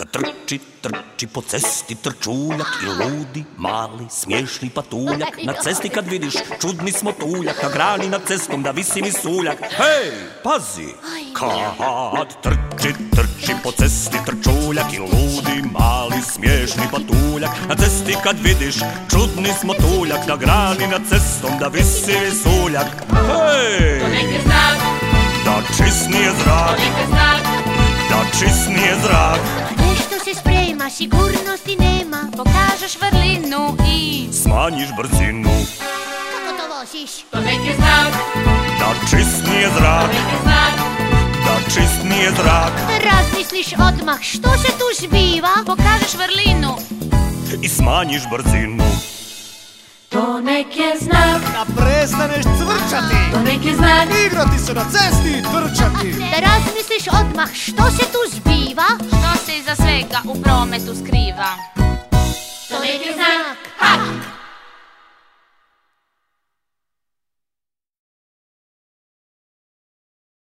Kad trči, trči po cesti trčuljak i ludi, mali, smiješni patuljak. Na cesti kad vidiš čudni smo tuljak, na grani nad cestom da visi mi suljak. Hej, pazi! Kad trči, trči po cesti trčuljak i ludi, mali, smiješni patuljak. Na cesti kad vidiš čudni smo tuljak, na grani nad cestom da visi mi suljak. Hej, Neki znak, da čist nije zrak, neki znak, da čist nije zrak. Se sprema, sigurnosti nema pokažeš vrlinu i Smanjiš brzinu, Kako to voziš? to neki znak, da čist nije zrak, neki znak, da čist nije zrak. Razmisliš odmah što se tu zbiva. Pokažeš vrlinu, I smanjiš brzinu, to nek je znak, Da prestaneš cvrčati je znak, Igrati se na cesti trčati. Da razmisliš odmah što se tu zbiva. Što se iza svega u prometu skriva. To neki znak